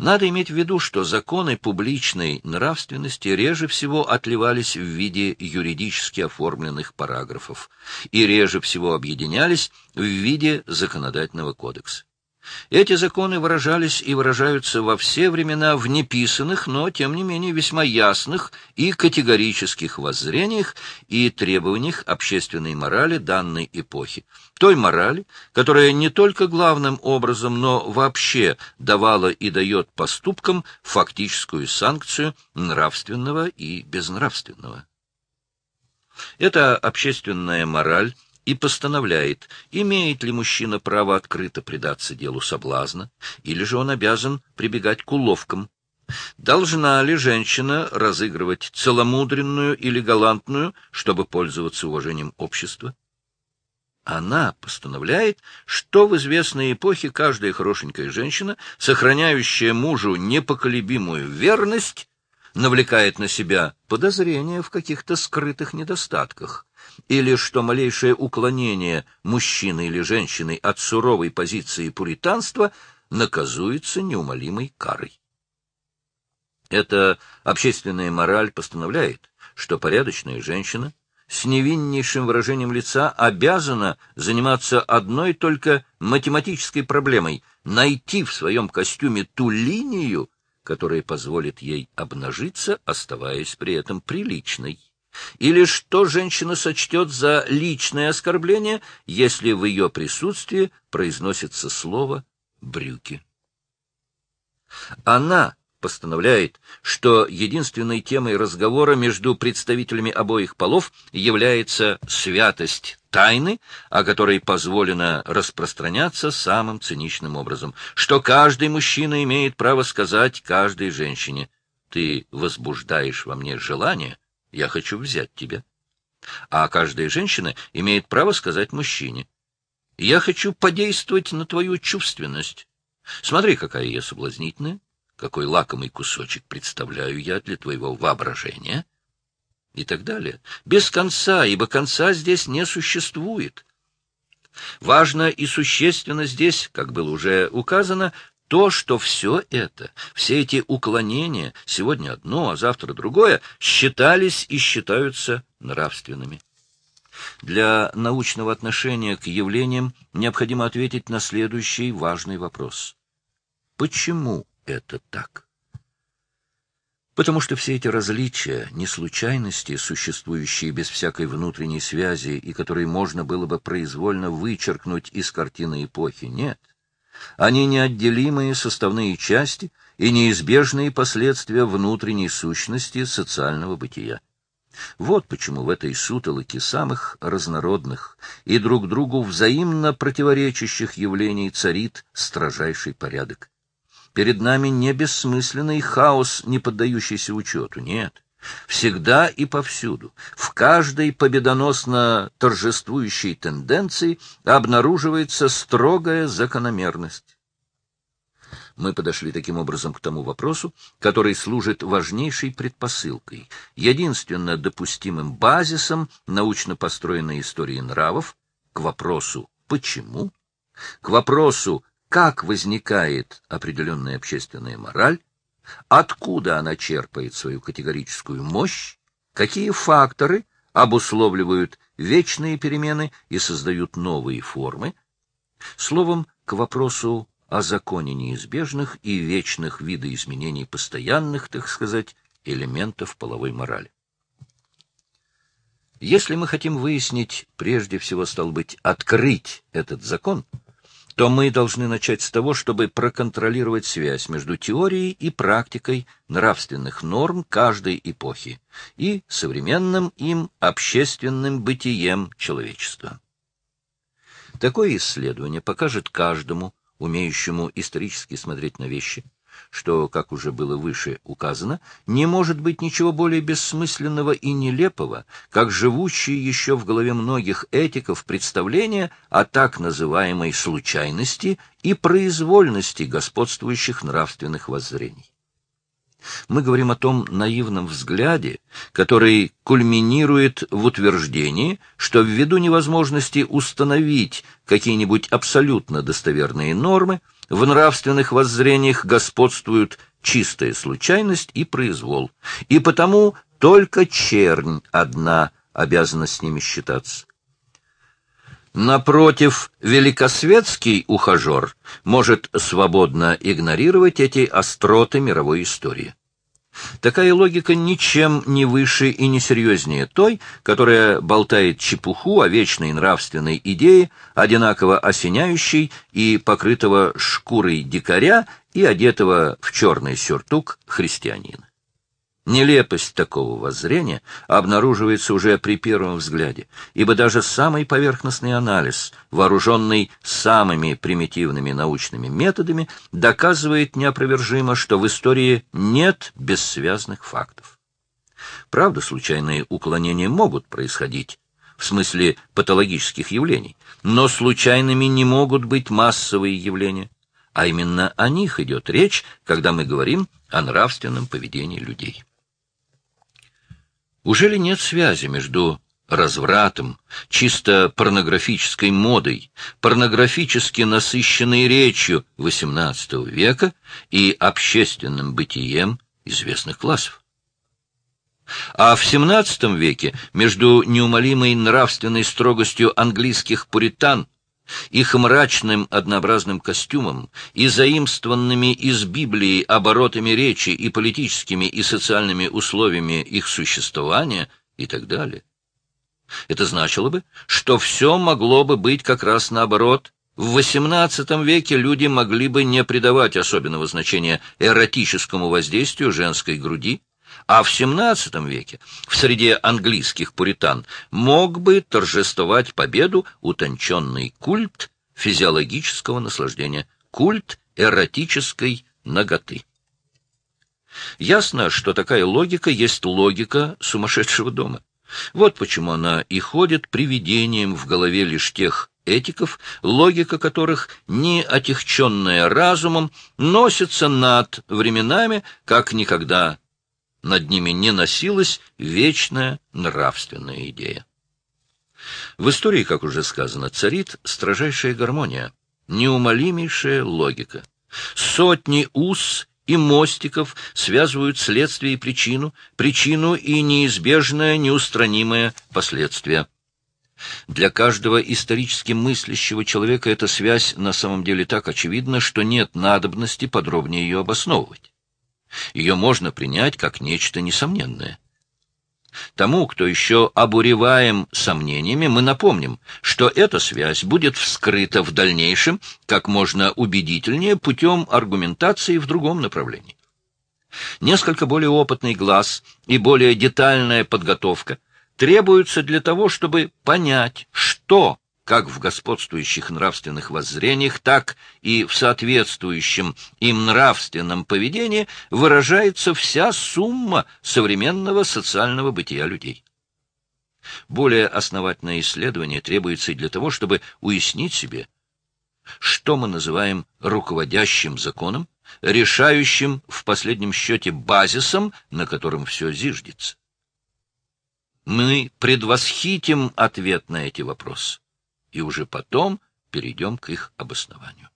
Надо иметь в виду, что законы публичной нравственности реже всего отливались в виде юридически оформленных параграфов и реже всего объединялись в виде законодательного кодекса. Эти законы выражались и выражаются во все времена в неписанных, но, тем не менее, весьма ясных и категорических воззрениях и требованиях общественной морали данной эпохи. Той морали, которая не только главным образом, но вообще давала и дает поступкам фактическую санкцию нравственного и безнравственного. Эта общественная мораль и постановляет, имеет ли мужчина право открыто предаться делу соблазна, или же он обязан прибегать к уловкам. Должна ли женщина разыгрывать целомудренную или галантную, чтобы пользоваться уважением общества? Она постановляет, что в известной эпохе каждая хорошенькая женщина, сохраняющая мужу непоколебимую верность, навлекает на себя подозрения в каких-то скрытых недостатках, или что малейшее уклонение мужчины или женщины от суровой позиции пуританства наказуется неумолимой карой. Эта общественная мораль постановляет, что порядочная женщина с невиннейшим выражением лица обязана заниматься одной только математической проблемой — найти в своем костюме ту линию, которая позволит ей обнажиться, оставаясь при этом приличной или что женщина сочтет за личное оскорбление, если в ее присутствии произносится слово «брюки». Она постановляет, что единственной темой разговора между представителями обоих полов является святость тайны, о которой позволено распространяться самым циничным образом, что каждый мужчина имеет право сказать каждой женщине «ты возбуждаешь во мне желание», я хочу взять тебя. А каждая женщина имеет право сказать мужчине. Я хочу подействовать на твою чувственность. Смотри, какая я соблазнительная, какой лакомый кусочек представляю я для твоего воображения. И так далее. Без конца, ибо конца здесь не существует. Важно и существенно здесь, как было уже указано, то, что все это, все эти уклонения, сегодня одно, а завтра другое, считались и считаются нравственными. Для научного отношения к явлениям необходимо ответить на следующий важный вопрос. Почему это так? Потому что все эти различия, не случайности, существующие без всякой внутренней связи и которые можно было бы произвольно вычеркнуть из картины эпохи, нет. Они неотделимые составные части и неизбежные последствия внутренней сущности социального бытия. Вот почему в этой сутолоке самых разнородных и друг другу взаимно противоречащих явлений царит строжайший порядок. Перед нами не бессмысленный хаос, не поддающийся учету, нет. Всегда и повсюду, в каждой победоносно торжествующей тенденции обнаруживается строгая закономерность. Мы подошли таким образом к тому вопросу, который служит важнейшей предпосылкой, единственно допустимым базисом научно построенной истории нравов, к вопросу «почему?», к вопросу «как возникает определенная общественная мораль?», откуда она черпает свою категорическую мощь, какие факторы обусловливают вечные перемены и создают новые формы. Словом, к вопросу о законе неизбежных и вечных видоизменений постоянных, так сказать, элементов половой морали. Если мы хотим выяснить, прежде всего, стал быть, открыть этот закон — то мы должны начать с того, чтобы проконтролировать связь между теорией и практикой нравственных норм каждой эпохи и современным им общественным бытием человечества. Такое исследование покажет каждому, умеющему исторически смотреть на вещи, что, как уже было выше указано, не может быть ничего более бессмысленного и нелепого, как живущие еще в голове многих этиков представления о так называемой случайности и произвольности господствующих нравственных воззрений. Мы говорим о том наивном взгляде, который кульминирует в утверждении, что ввиду невозможности установить какие-нибудь абсолютно достоверные нормы, в нравственных воззрениях господствуют чистая случайность и произвол, и потому только чернь одна обязана с ними считаться. Напротив, великосветский ухажер может свободно игнорировать эти остроты мировой истории. Такая логика ничем не выше и не серьезнее той, которая болтает чепуху о вечной нравственной идее, одинаково осеняющей и покрытого шкурой дикаря и одетого в черный сюртук христианина. Нелепость такого воззрения обнаруживается уже при первом взгляде, ибо даже самый поверхностный анализ, вооруженный самыми примитивными научными методами, доказывает неопровержимо, что в истории нет бессвязных фактов. Правда, случайные уклонения могут происходить, в смысле патологических явлений, но случайными не могут быть массовые явления, а именно о них идет речь, когда мы говорим о нравственном поведении людей. Уже ли нет связи между развратом, чисто порнографической модой, порнографически насыщенной речью XVIII века и общественным бытием известных классов? А в XVII веке между неумолимой нравственной строгостью английских пуритан их мрачным однообразным костюмом и заимствованными из Библии оборотами речи и политическими и социальными условиями их существования и так далее. Это значило бы, что все могло бы быть как раз наоборот. В XVIII веке люди могли бы не придавать особенного значения эротическому воздействию женской груди, а в XVII веке в среде английских пуритан мог бы торжествовать победу утонченный культ физиологического наслаждения, культ эротической наготы. Ясно, что такая логика есть логика сумасшедшего дома. Вот почему она и ходит привидением в голове лишь тех этиков, логика которых, не отягченная разумом, носится над временами, как никогда над ними не носилась вечная нравственная идея. В истории, как уже сказано, царит строжайшая гармония, неумолимейшая логика. Сотни уз и мостиков связывают следствие и причину, причину и неизбежное неустранимое последствие. Для каждого исторически мыслящего человека эта связь на самом деле так очевидна, что нет надобности подробнее ее обосновывать. Ее можно принять как нечто несомненное. Тому, кто еще обуреваем сомнениями, мы напомним, что эта связь будет вскрыта в дальнейшем как можно убедительнее путем аргументации в другом направлении. Несколько более опытный глаз и более детальная подготовка требуются для того, чтобы понять, что как в господствующих нравственных воззрениях, так и в соответствующем им нравственном поведении выражается вся сумма современного социального бытия людей. Более основательное исследование требуется и для того, чтобы уяснить себе, что мы называем руководящим законом, решающим в последнем счете базисом, на котором все зиждется. Мы предвосхитим ответ на эти вопросы и уже потом перейдем к их обоснованию.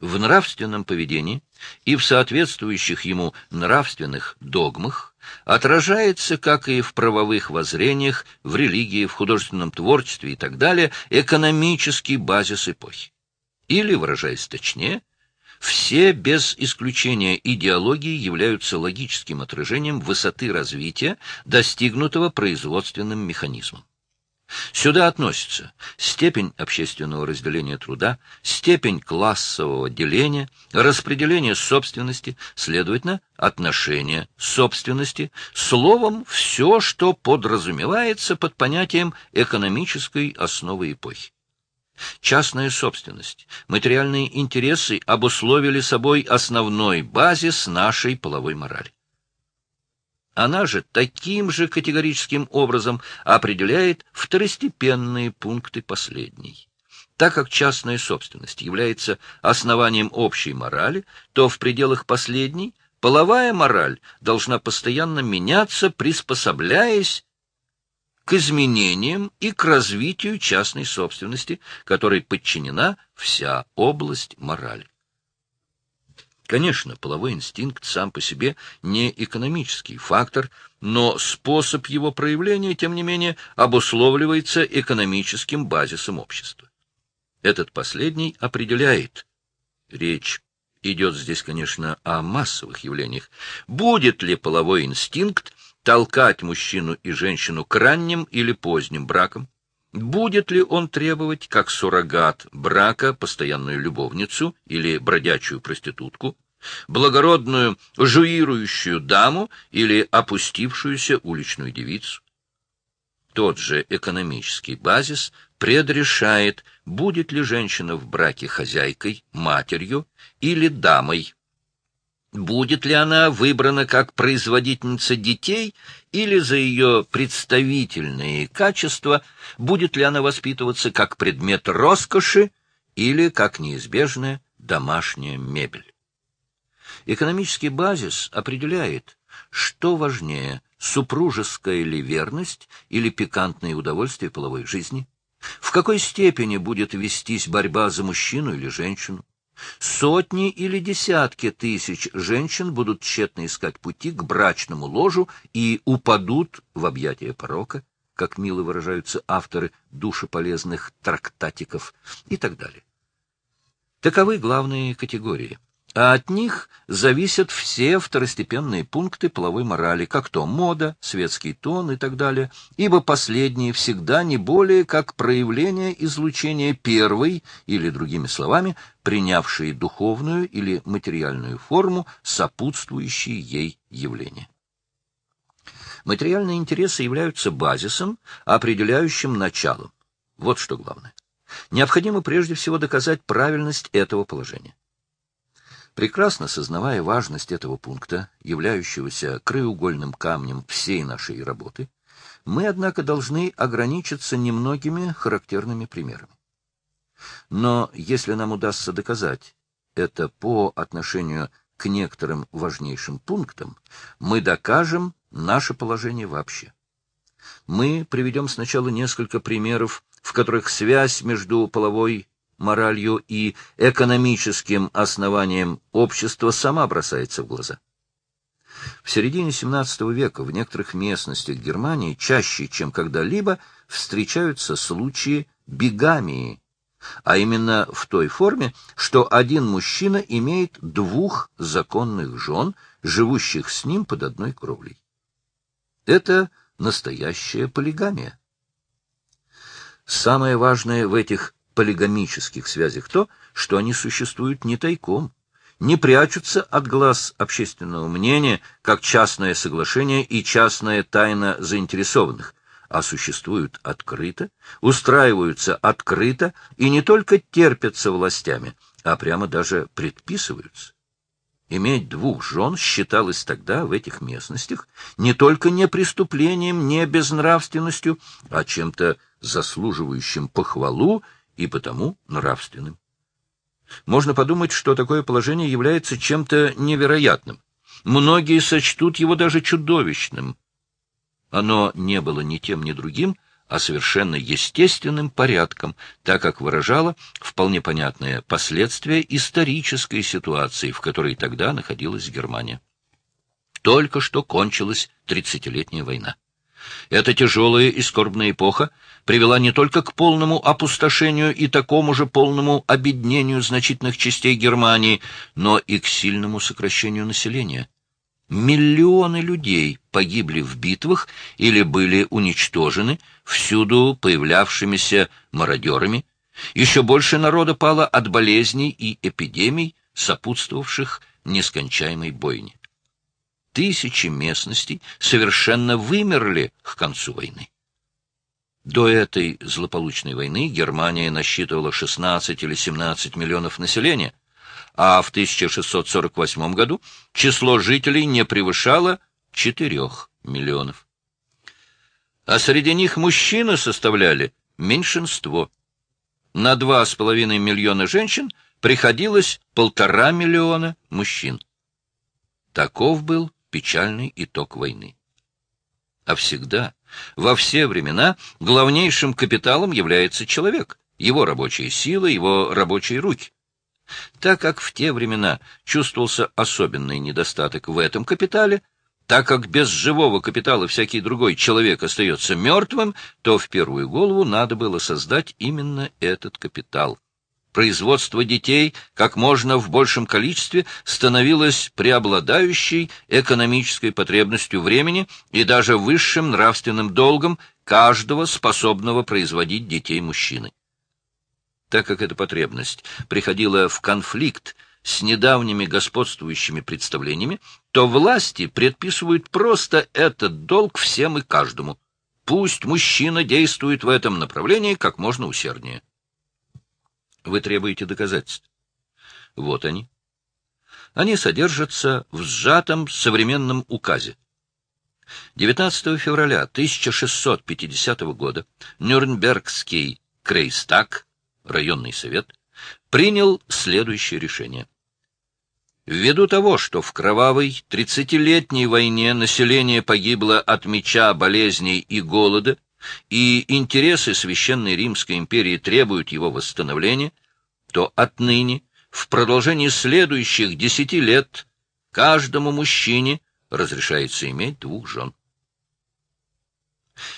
В нравственном поведении и в соответствующих ему нравственных догмах отражается, как и в правовых воззрениях, в религии, в художественном творчестве и так далее, экономический базис эпохи. Или, выражаясь точнее, все без исключения идеологии являются логическим отражением высоты развития, достигнутого производственным механизмом. Сюда относятся степень общественного разделения труда, степень классового деления, распределение собственности, следовательно, отношение собственности, словом, все, что подразумевается под понятием экономической основы эпохи. Частная собственность, материальные интересы обусловили собой основной базис нашей половой морали. Она же таким же категорическим образом определяет второстепенные пункты последней. Так как частная собственность является основанием общей морали, то в пределах последней половая мораль должна постоянно меняться, приспособляясь к изменениям и к развитию частной собственности, которой подчинена вся область морали. Конечно, половой инстинкт сам по себе не экономический фактор, но способ его проявления, тем не менее, обусловливается экономическим базисом общества. Этот последний определяет, речь идет здесь, конечно, о массовых явлениях, будет ли половой инстинкт толкать мужчину и женщину к ранним или поздним бракам, Будет ли он требовать, как суррогат брака, постоянную любовницу или бродячую проститутку, благородную жуирующую даму или опустившуюся уличную девицу? Тот же экономический базис предрешает, будет ли женщина в браке хозяйкой, матерью или дамой, будет ли она выбрана как производительница детей или за ее представительные качества, будет ли она воспитываться как предмет роскоши или как неизбежная домашняя мебель. Экономический базис определяет, что важнее, супружеская ли верность или пикантные удовольствия половой жизни, в какой степени будет вестись борьба за мужчину или женщину, Сотни или десятки тысяч женщин будут тщетно искать пути к брачному ложу и упадут в объятия порока, как мило выражаются авторы душеполезных трактатиков и так далее. Таковы главные категории а от них зависят все второстепенные пункты половой морали, как то мода, светский тон и так далее, ибо последние всегда не более как проявление излучения первой, или, другими словами, принявшие духовную или материальную форму, сопутствующие ей явления. Материальные интересы являются базисом, определяющим началом. Вот что главное. Необходимо прежде всего доказать правильность этого положения. Прекрасно сознавая важность этого пункта, являющегося краеугольным камнем всей нашей работы, мы, однако, должны ограничиться немногими характерными примерами. Но если нам удастся доказать это по отношению к некоторым важнейшим пунктам, мы докажем наше положение вообще. Мы приведем сначала несколько примеров, в которых связь между половой моралью и экономическим основанием общества сама бросается в глаза. В середине XVII века в некоторых местностях Германии чаще, чем когда-либо, встречаются случаи бигамии, а именно в той форме, что один мужчина имеет двух законных жен, живущих с ним под одной кровлей. Это настоящая полигамия. Самое важное в этих полигамических связях то, что они существуют не тайком, не прячутся от глаз общественного мнения, как частное соглашение и частная тайна заинтересованных, а существуют открыто, устраиваются открыто и не только терпятся властями, а прямо даже предписываются. Иметь двух жен считалось тогда в этих местностях не только не преступлением, не безнравственностью, а чем-то заслуживающим похвалу и потому нравственным. Можно подумать, что такое положение является чем-то невероятным. Многие сочтут его даже чудовищным. Оно не было ни тем, ни другим, а совершенно естественным порядком, так как выражало вполне понятные последствия исторической ситуации, в которой тогда находилась Германия. Только что кончилась тридцатилетняя война. Эта тяжелая и скорбная эпоха привела не только к полному опустошению и такому же полному обеднению значительных частей Германии, но и к сильному сокращению населения. Миллионы людей погибли в битвах или были уничтожены всюду появлявшимися мародерами. Еще больше народа пало от болезней и эпидемий, сопутствовавших нескончаемой бойне тысячи местностей совершенно вымерли к концу войны. До этой злополучной войны Германия насчитывала 16 или 17 миллионов населения, а в 1648 году число жителей не превышало 4 миллионов. А среди них мужчины составляли меньшинство. На 2,5 миллиона женщин приходилось полтора миллиона мужчин. Таков был печальный итог войны. А всегда, Во все времена главнейшим капиталом является человек, его рабочая сила, его рабочие руки. Так как в те времена чувствовался особенный недостаток в этом капитале, так как без живого капитала всякий другой человек остается мертвым, то в первую голову надо было создать именно этот капитал. Производство детей как можно в большем количестве становилось преобладающей экономической потребностью времени и даже высшим нравственным долгом каждого способного производить детей мужчины. Так как эта потребность приходила в конфликт с недавними господствующими представлениями, то власти предписывают просто этот долг всем и каждому. Пусть мужчина действует в этом направлении как можно усерднее. Вы требуете доказательств. Вот они. Они содержатся в сжатом современном указе. 19 февраля 1650 года Нюрнбергский Крейстаг, районный совет, принял следующее решение. Ввиду того, что в кровавой тридцатилетней войне население погибло от меча, болезней и голода, и интересы Священной Римской империи требуют его восстановления, то отныне, в продолжении следующих десяти лет, каждому мужчине разрешается иметь двух жен.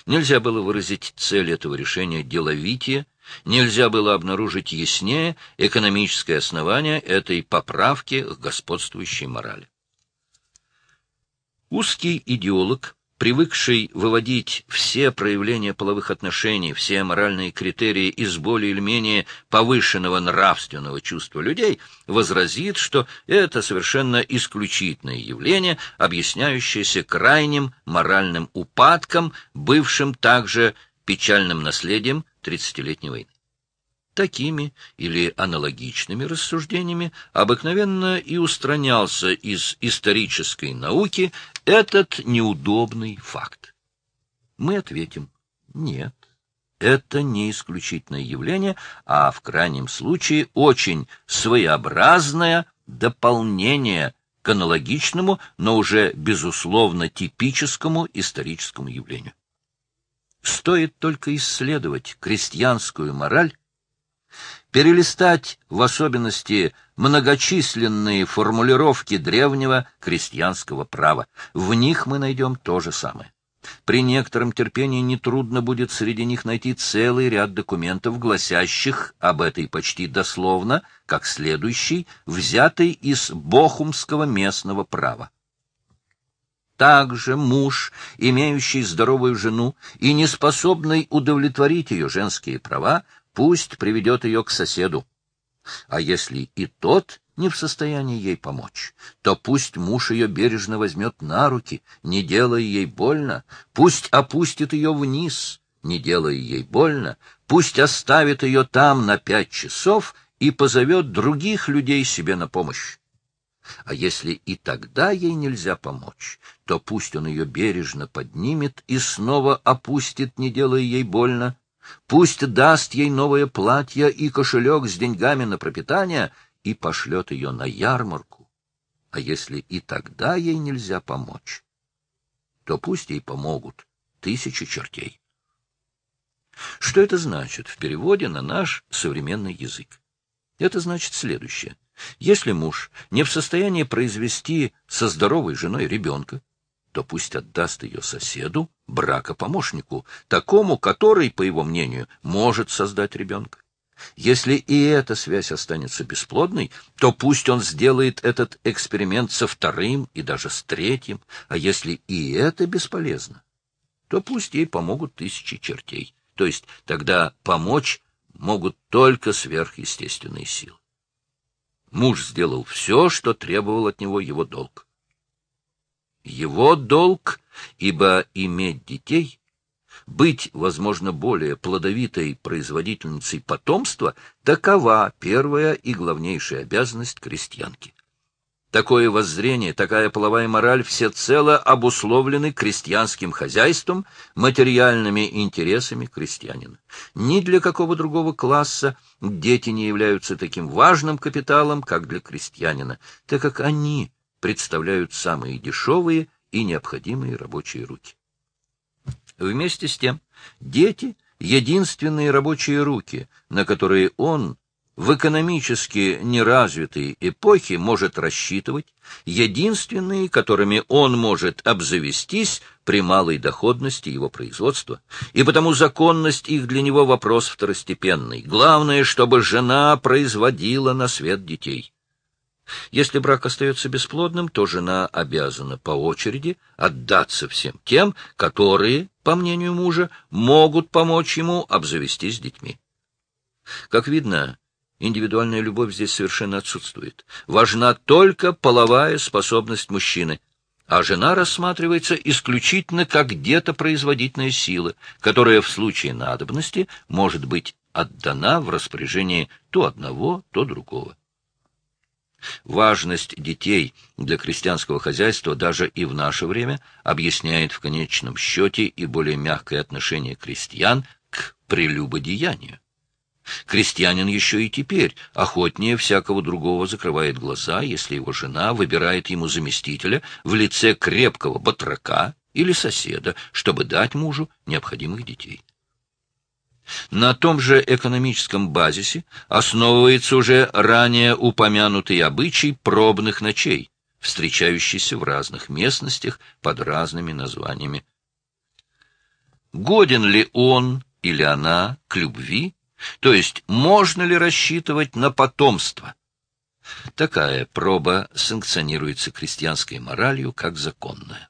Нельзя было выразить цель этого решения деловитее, Нельзя было обнаружить яснее экономическое основание этой поправки к господствующей морали. Узкий идеолог, привыкший выводить все проявления половых отношений, все моральные критерии из более или менее повышенного нравственного чувства людей, возразит, что это совершенно исключительное явление, объясняющееся крайним моральным упадком, бывшим также печальным наследием Тридцатилетней войны. Такими или аналогичными рассуждениями обыкновенно и устранялся из исторической науки этот неудобный факт. Мы ответим «нет». Это не исключительное явление, а в крайнем случае очень своеобразное дополнение к аналогичному, но уже безусловно типическому историческому явлению. Стоит только исследовать крестьянскую мораль, перелистать в особенности многочисленные формулировки древнего крестьянского права. В них мы найдем то же самое. При некотором терпении нетрудно будет среди них найти целый ряд документов, гласящих об этой почти дословно, как следующий, взятый из бохумского местного права. Также муж, имеющий здоровую жену и не способный удовлетворить ее женские права, пусть приведет ее к соседу. А если и тот не в состоянии ей помочь, то пусть муж ее бережно возьмет на руки, не делая ей больно, пусть опустит ее вниз, не делая ей больно, пусть оставит ее там на пять часов и позовет других людей себе на помощь. А если и тогда ей нельзя помочь, то пусть он ее бережно поднимет и снова опустит, не делая ей больно. Пусть даст ей новое платье и кошелек с деньгами на пропитание и пошлет ее на ярмарку. А если и тогда ей нельзя помочь, то пусть ей помогут тысячи чертей. Что это значит в переводе на наш современный язык? Это значит следующее — если муж не в состоянии произвести со здоровой женой ребенка, то пусть отдаст ее соседу, бракопомощнику, такому, который, по его мнению, может создать ребенка. Если и эта связь останется бесплодной, то пусть он сделает этот эксперимент со вторым и даже с третьим, а если и это бесполезно, то пусть ей помогут тысячи чертей. То есть тогда помочь могут только сверхъестественные силы. Муж сделал все, что требовал от него его долг. Его долг, ибо иметь детей, быть, возможно, более плодовитой производительницей потомства, такова первая и главнейшая обязанность крестьянки. Такое воззрение, такая половая мораль всецело обусловлены крестьянским хозяйством, материальными интересами крестьянина. Ни для какого другого класса дети не являются таким важным капиталом, как для крестьянина, так как они представляют самые дешевые и необходимые рабочие руки. Вместе с тем, дети — единственные рабочие руки, на которые он в экономически неразвитой эпохе может рассчитывать, единственные, которыми он может обзавестись при малой доходности его производства, и потому законность их для него вопрос второстепенный. Главное, чтобы жена производила на свет детей. Если брак остается бесплодным, то жена обязана по очереди отдаться всем тем, которые, по мнению мужа, могут помочь ему обзавестись детьми. Как видно, Индивидуальная любовь здесь совершенно отсутствует. Важна только половая способность мужчины, а жена рассматривается исключительно как где-то производительная сила, которая в случае надобности может быть отдана в распоряжение то одного, то другого. Важность детей для крестьянского хозяйства даже и в наше время объясняет в конечном счете и более мягкое отношение крестьян к прелюбодеянию. Крестьянин еще и теперь охотнее всякого другого закрывает глаза, если его жена выбирает ему заместителя в лице крепкого батрака или соседа, чтобы дать мужу необходимых детей. На том же экономическом базисе основывается уже ранее упомянутый обычай пробных ночей, встречающийся в разных местностях под разными названиями. Годен ли он или она к любви, то есть, можно ли рассчитывать на потомство? Такая проба санкционируется крестьянской моралью как законная.